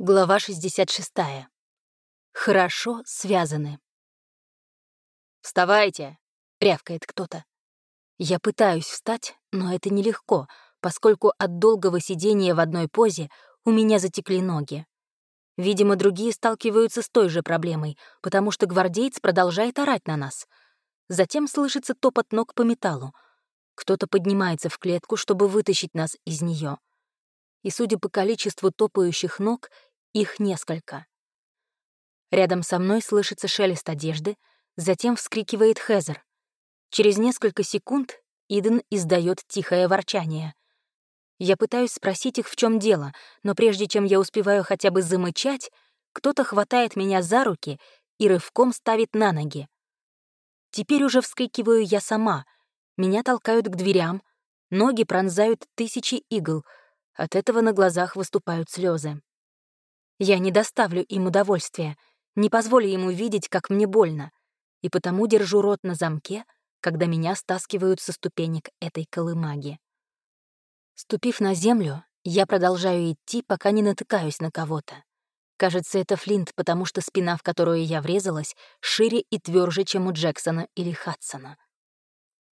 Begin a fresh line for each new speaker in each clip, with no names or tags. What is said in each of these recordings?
Глава 66. Хорошо связаны. «Вставайте!» — рявкает кто-то. Я пытаюсь встать, но это нелегко, поскольку от долгого сидения в одной позе у меня затекли ноги. Видимо, другие сталкиваются с той же проблемой, потому что гвардеец продолжает орать на нас. Затем слышится топот ног по металлу. Кто-то поднимается в клетку, чтобы вытащить нас из нее. И, судя по количеству топающих ног, их несколько. Рядом со мной слышится шелест одежды, затем вскрикивает Хезер. Через несколько секунд Иден издает тихое ворчание. Я пытаюсь спросить их, в чем дело, но прежде чем я успеваю хотя бы замычать, кто-то хватает меня за руки и рывком ставит на ноги. Теперь уже вскрикиваю я сама. Меня толкают к дверям, ноги пронзают тысячи игл, от этого на глазах выступают слезы. Я не доставлю им удовольствия, не позволю ему видеть, как мне больно, и потому держу рот на замке, когда меня стаскивают со ступенек этой колымаги. Ступив на землю, я продолжаю идти, пока не натыкаюсь на кого-то. Кажется, это Флинт, потому что спина, в которую я врезалась, шире и тверже, чем у Джексона или Хадсона.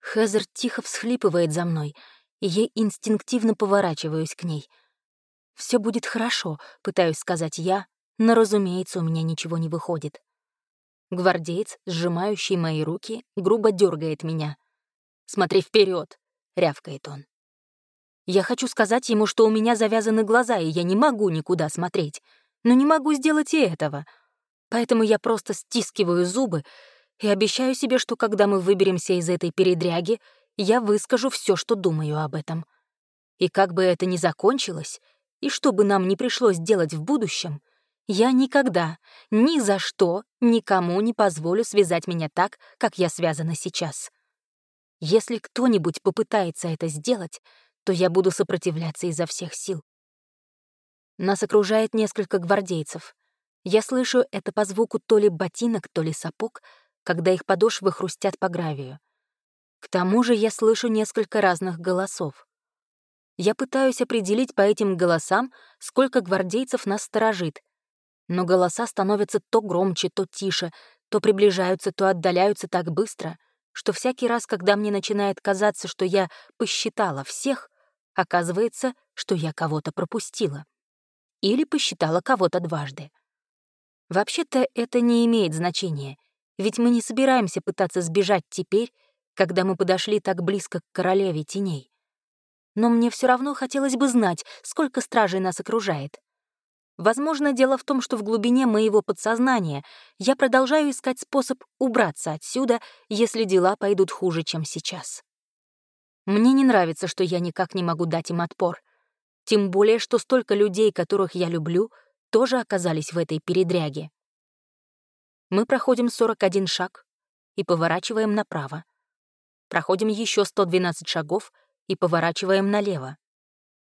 Хезер тихо всхлипывает за мной, и я инстинктивно поворачиваюсь к ней — все будет хорошо», — пытаюсь сказать я, но, разумеется, у меня ничего не выходит. Гвардеец, сжимающий мои руки, грубо дергает меня. «Смотри вперед, рявкает он. Я хочу сказать ему, что у меня завязаны глаза, и я не могу никуда смотреть, но не могу сделать и этого. Поэтому я просто стискиваю зубы и обещаю себе, что когда мы выберемся из этой передряги, я выскажу все, что думаю об этом. И как бы это ни закончилось, и что бы нам ни пришлось делать в будущем, я никогда, ни за что, никому не позволю связать меня так, как я связана сейчас. Если кто-нибудь попытается это сделать, то я буду сопротивляться изо всех сил. Нас окружает несколько гвардейцев. Я слышу это по звуку то ли ботинок, то ли сапог, когда их подошвы хрустят по гравию. К тому же я слышу несколько разных голосов. Я пытаюсь определить по этим голосам, сколько гвардейцев нас сторожит. Но голоса становятся то громче, то тише, то приближаются, то отдаляются так быстро, что всякий раз, когда мне начинает казаться, что я посчитала всех, оказывается, что я кого-то пропустила. Или посчитала кого-то дважды. Вообще-то это не имеет значения, ведь мы не собираемся пытаться сбежать теперь, когда мы подошли так близко к королеве теней но мне все равно хотелось бы знать, сколько стражей нас окружает. Возможно, дело в том, что в глубине моего подсознания я продолжаю искать способ убраться отсюда, если дела пойдут хуже, чем сейчас. Мне не нравится, что я никак не могу дать им отпор. Тем более, что столько людей, которых я люблю, тоже оказались в этой передряге. Мы проходим 41 шаг и поворачиваем направо. Проходим еще 112 шагов — и поворачиваем налево.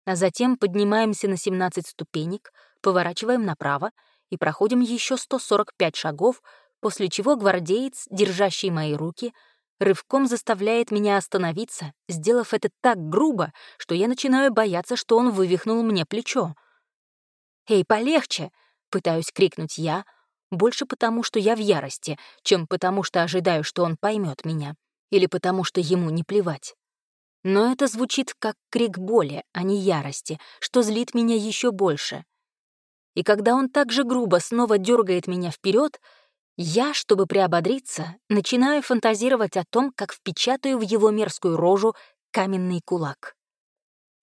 А затем поднимаемся на 17 ступенек, поворачиваем направо и проходим еще 145 шагов, после чего гвардеец, держащий мои руки, рывком заставляет меня остановиться, сделав это так грубо, что я начинаю бояться, что он вывихнул мне плечо. «Эй, полегче!» — пытаюсь крикнуть я, больше потому, что я в ярости, чем потому, что ожидаю, что он поймет меня, или потому, что ему не плевать. Но это звучит как крик боли, а не ярости, что злит меня еще больше. И когда он так же грубо снова дергает меня вперед, я, чтобы приободриться, начинаю фантазировать о том, как впечатаю в его мерзкую рожу каменный кулак.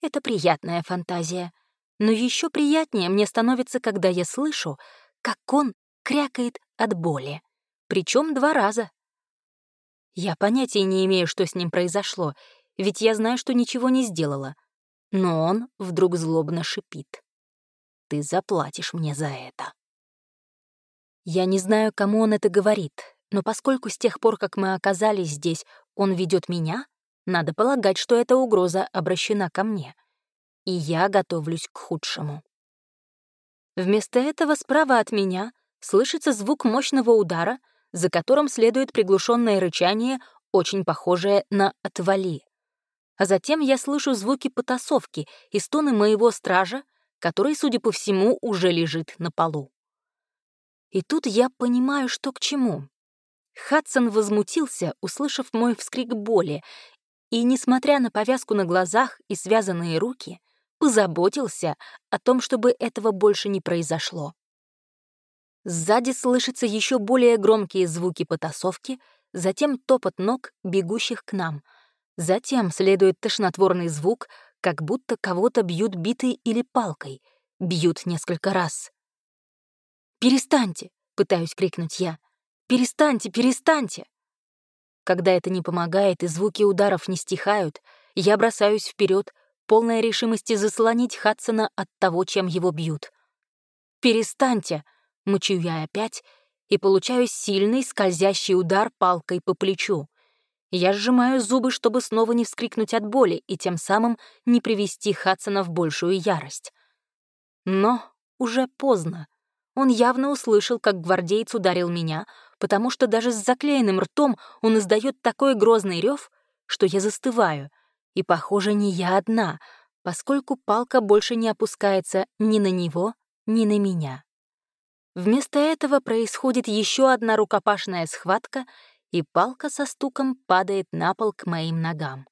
Это приятная фантазия. Но еще приятнее мне становится, когда я слышу, как он крякает от боли. Причем два раза. Я понятия не имею, что с ним произошло, ведь я знаю, что ничего не сделала. Но он вдруг злобно шипит. «Ты заплатишь мне за это». Я не знаю, кому он это говорит, но поскольку с тех пор, как мы оказались здесь, он ведет меня, надо полагать, что эта угроза обращена ко мне. И я готовлюсь к худшему. Вместо этого справа от меня слышится звук мощного удара, за которым следует приглушенное рычание, очень похожее на «отвали». А затем я слышу звуки потасовки и стоны моего стража, который, судя по всему, уже лежит на полу. И тут я понимаю, что к чему. Хадсон возмутился, услышав мой вскрик боли, и, несмотря на повязку на глазах и связанные руки, позаботился о том, чтобы этого больше не произошло. Сзади слышатся еще более громкие звуки потасовки, затем топот ног, бегущих к нам. Затем следует тошнотворный звук, как будто кого-то бьют битой или палкой. Бьют несколько раз. «Перестаньте!» — пытаюсь крикнуть я. «Перестаньте, перестаньте!» Когда это не помогает и звуки ударов не стихают, я бросаюсь вперед, полная решимости заслонить Хадсона от того, чем его бьют. «Перестаньте!» — мучу я опять и получаю сильный скользящий удар палкой по плечу. Я сжимаю зубы, чтобы снова не вскрикнуть от боли и тем самым не привести Хадсона в большую ярость. Но уже поздно. Он явно услышал, как гвардеец ударил меня, потому что даже с заклеенным ртом он издает такой грозный рев, что я застываю. И, похоже, не я одна, поскольку палка больше не опускается ни на него, ни на меня. Вместо этого происходит еще одна рукопашная схватка, и палка со стуком падает на пол к моим ногам.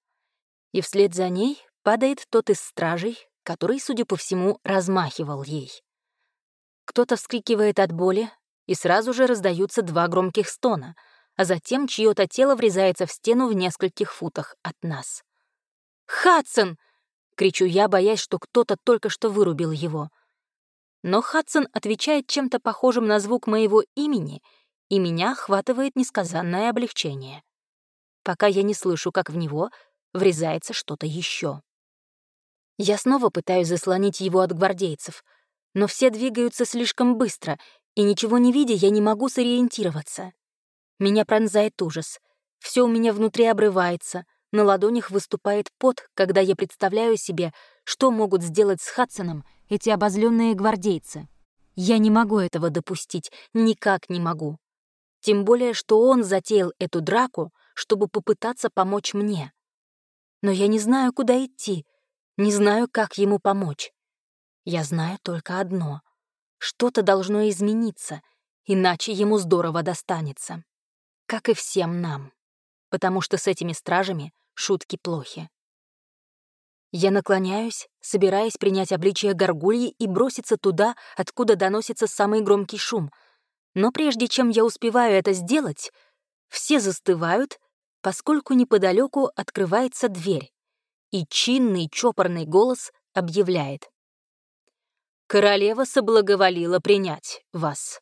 И вслед за ней падает тот из стражей, который, судя по всему, размахивал ей. Кто-то вскрикивает от боли, и сразу же раздаются два громких стона, а затем чье-то тело врезается в стену в нескольких футах от нас. «Хадсон!» — кричу я, боясь, что кто-то только что вырубил его — но Хадсон отвечает чем-то похожим на звук моего имени, и меня охватывает несказанное облегчение. Пока я не слышу, как в него врезается что-то еще. Я снова пытаюсь заслонить его от гвардейцев, но все двигаются слишком быстро, и ничего не видя, я не могу сориентироваться. Меня пронзает ужас. Все у меня внутри обрывается, на ладонях выступает пот, когда я представляю себе, что могут сделать с Хадсоном эти обозленные гвардейцы. Я не могу этого допустить, никак не могу. Тем более, что он затеял эту драку, чтобы попытаться помочь мне. Но я не знаю, куда идти, не знаю, как ему помочь. Я знаю только одно — что-то должно измениться, иначе ему здорово достанется. Как и всем нам. Потому что с этими стражами шутки плохи. Я наклоняюсь, собираясь принять обличие горгульи и броситься туда, откуда доносится самый громкий шум. Но прежде чем я успеваю это сделать, все застывают, поскольку неподалеку открывается дверь, и чинный чопорный голос объявляет. «Королева соблаговолила принять вас».